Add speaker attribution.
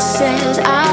Speaker 1: says I